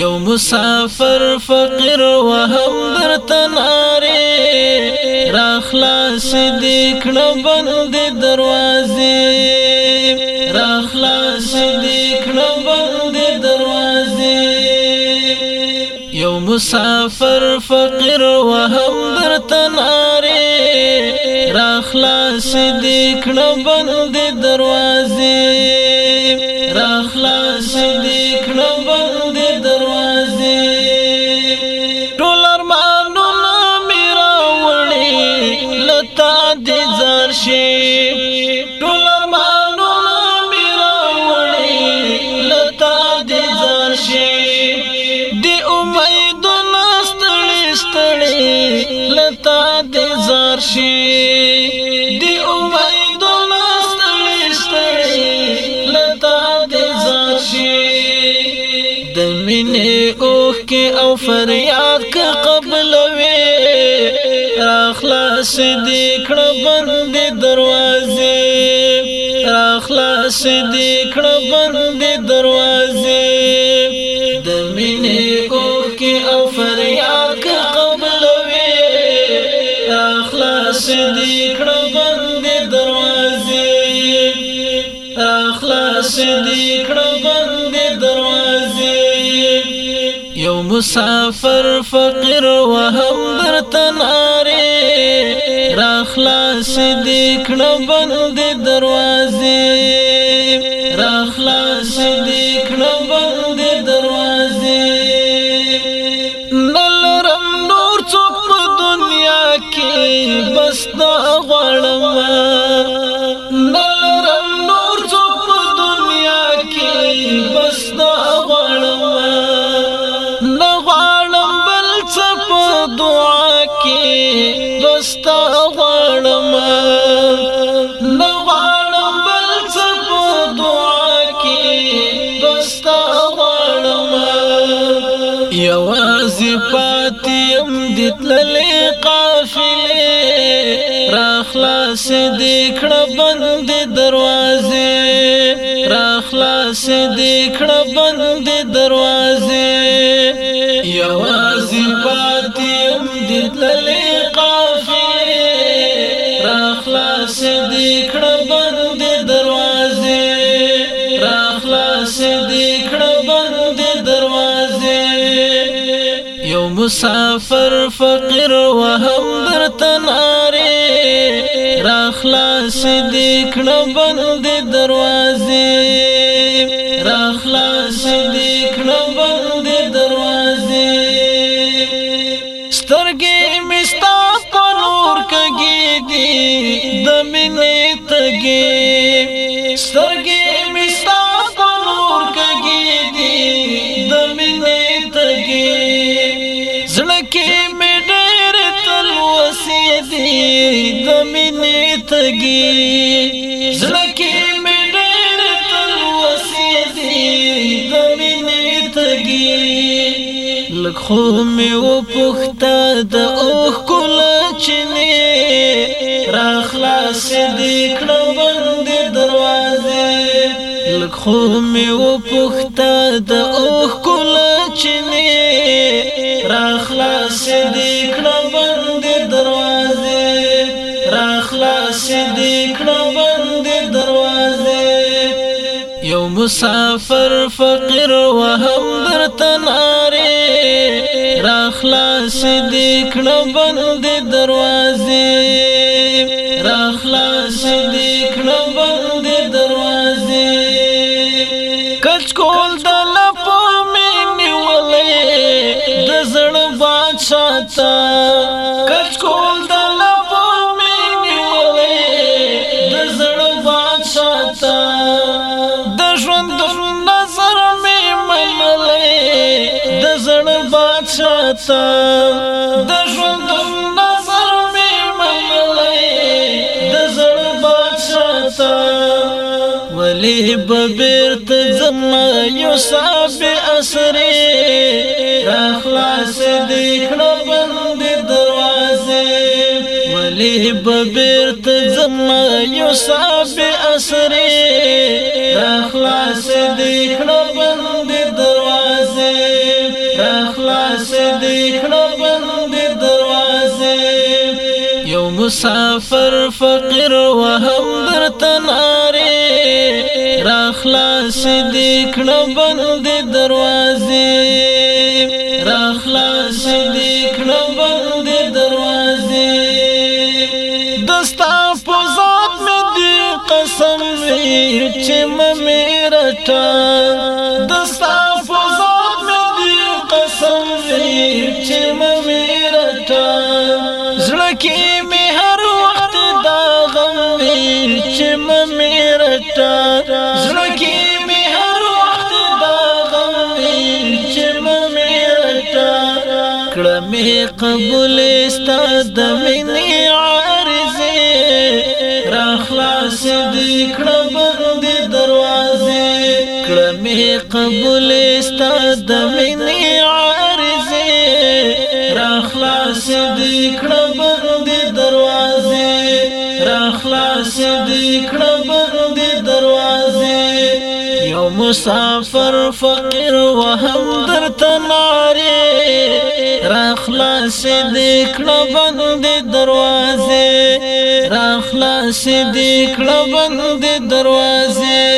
یو مسافر فقیر وهم در تناره را خلاص دی کړه بند دروازې را خلاص دی کړه بند دروازې یو مسافر فقیر وهم در تناره را خلاص دی کړه بند دروازې دې زر شي ټول ارمانونه مې راوړي لتا دې زر شي دې امیدونه ستړي ستړي لتا دې زر شي دې امیدونه ستړي ستړي لتا دې زر شي د مینې اوخ کې او فریاد کې قبل وې را خلاص دې کړه بندې دروازې را خلاص دې کړه بندې دروازې د مینې اور کې او فریاد قبل وې را خلاص دې کړه بندې دروازې را خلاص دې کړه بندې دروازې یو مسافر فقیر وهم برتنه خلاص دې کړه بندې دروازې را خلاص دې کړه بندې دروازې نلرم نور څوک په دنیا کې بس دا غړم نلرم نور څوک په دنیا کې بس دا غړم نه غړم بل څه په دعا کې دوستا پاتیم دتللې قافلې را خلاص دې کړه بند دروازې را خلاص دې کړه بند دروازې یوازې پاتیم دتللې قافلې را خلاص دې کړه بند مسافر فقیر وهم در تناره را خلاص دی کړه بند دروازې را خلاص دی کړه بند دروازې سترګې مستا په نور کګې دی د مینې تګې سترګې خلق خو می و پخته د اوخ کول چنه را خلاص دې کړه بند دروازه لک خو می و پخته د اوخ کول چنه را خلاص دې کړه بند دروازه را خلاص دې کړه بند دروازه یو مسافر فقیر و هم درتنا خلاص دې کړه بند دروازې را خلاص دې کړه بند دروازې کچ کول د لپو مې نیولې د زړه بادشاہ شاته د ژوند نظر می مېلې د زړه بادشاہته ولی ببرت زما یو صاحب اسرې اخلاص دې کړه بند دروازه ولی ببرت زما یو صاحب اسرې اخلاص دې کړه بند مسافر فقیر وهم در تناره را خلاص دې کړه بند دروازې را خلاص دې قبول استاد منی عارضه را خلاص دې کړه بند دروازه کړه مې قبول استاد منی عارضه را خلاص دې کړه بند دروازه را خلاص دې کړه بند دروازه یو مسافر فقیر وهم درته ناره را خلاص دې کړه باندې دروازه را خلاص دې کړه باندې دروازه